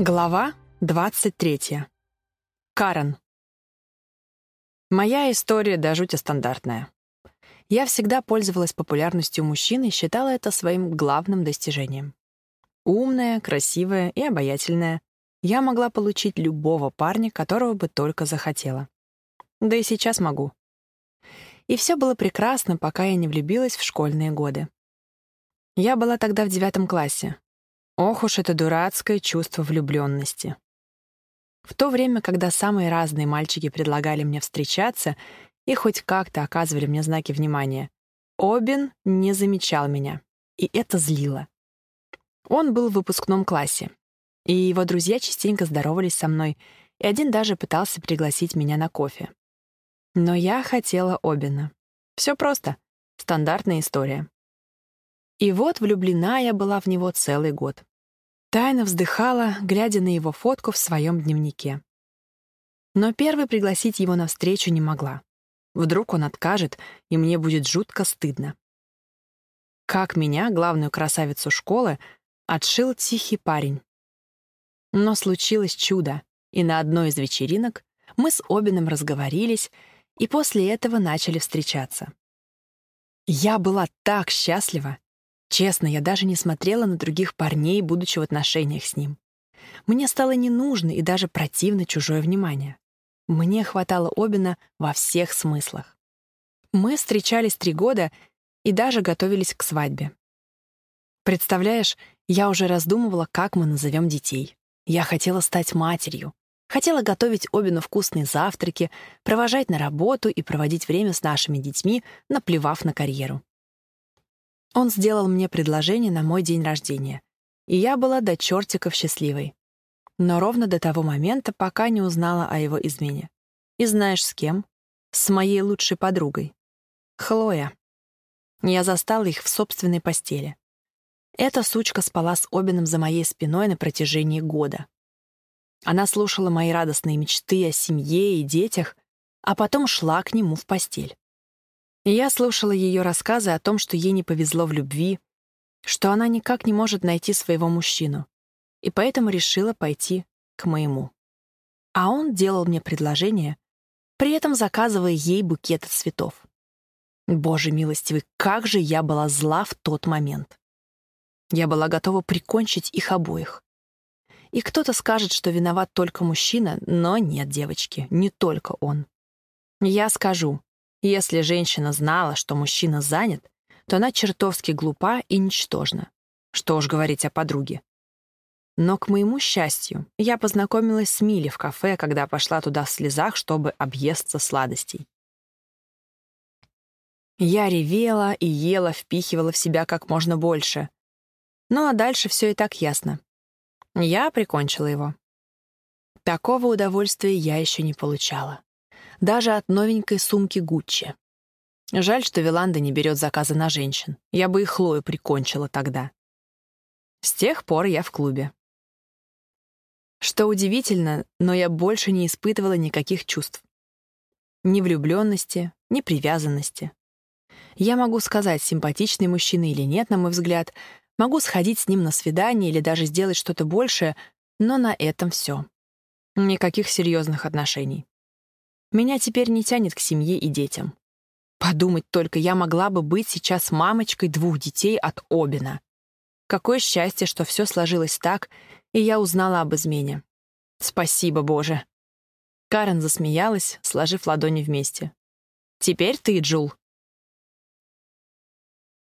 Глава 23. Карен. Моя история до жути стандартная. Я всегда пользовалась популярностью мужчин и считала это своим главным достижением. Умная, красивая и обаятельная, я могла получить любого парня, которого бы только захотела. Да и сейчас могу. И все было прекрасно, пока я не влюбилась в школьные годы. Я была тогда в девятом классе, Ох уж это дурацкое чувство влюбленности. В то время, когда самые разные мальчики предлагали мне встречаться и хоть как-то оказывали мне знаки внимания, Обин не замечал меня, и это злило. Он был в выпускном классе, и его друзья частенько здоровались со мной, и один даже пытался пригласить меня на кофе. Но я хотела Обина. Все просто. Стандартная история. И вот влюблена я была в него целый год. Тайно вздыхала, глядя на его фотку в своем дневнике. Но первой пригласить его на встречу не могла. Вдруг он откажет, и мне будет жутко стыдно. Как меня, главную красавицу школы, отшил тихий парень. Но случилось чудо, и на одной из вечеринок мы с Обином разговорились, и после этого начали встречаться. Я была так счастлива, Честно, я даже не смотрела на других парней, будучи в отношениях с ним. Мне стало не нужно и даже противно чужое внимание. Мне хватало Обина во всех смыслах. Мы встречались три года и даже готовились к свадьбе. Представляешь, я уже раздумывала, как мы назовем детей. Я хотела стать матерью. Хотела готовить Обину вкусные завтраки, провожать на работу и проводить время с нашими детьми, наплевав на карьеру. Он сделал мне предложение на мой день рождения, и я была до чертиков счастливой. Но ровно до того момента, пока не узнала о его измене. И знаешь, с кем? С моей лучшей подругой. Хлоя. Я застала их в собственной постели. Эта сучка спала с Обином за моей спиной на протяжении года. Она слушала мои радостные мечты о семье и детях, а потом шла к нему в постель. Я слушала ее рассказы о том, что ей не повезло в любви, что она никак не может найти своего мужчину, и поэтому решила пойти к моему. А он делал мне предложение, при этом заказывая ей букеты цветов. Боже милостивый, как же я была зла в тот момент. Я была готова прикончить их обоих. И кто-то скажет, что виноват только мужчина, но нет, девочки, не только он. Я скажу, если женщина знала, что мужчина занят, то она чертовски глупа и ничтожна. Что уж говорить о подруге. Но, к моему счастью, я познакомилась с Милли в кафе, когда пошла туда в слезах, чтобы объесться сладостей. Я ревела и ела, впихивала в себя как можно больше. Ну а дальше все и так ясно. Я прикончила его. Такого удовольствия я еще не получала даже от новенькой сумки Гуччи. Жаль, что Виланда не берет заказы на женщин. Я бы и Хлою прикончила тогда. С тех пор я в клубе. Что удивительно, но я больше не испытывала никаких чувств. Ни влюбленности, ни привязанности. Я могу сказать, симпатичный мужчина или нет, на мой взгляд, могу сходить с ним на свидание или даже сделать что-то большее, но на этом все. Никаких серьезных отношений. Меня теперь не тянет к семье и детям. Подумать только, я могла бы быть сейчас мамочкой двух детей от Обина. Какое счастье, что все сложилось так, и я узнала об измене. Спасибо, Боже. Карен засмеялась, сложив ладони вместе. «Теперь ты, Джул».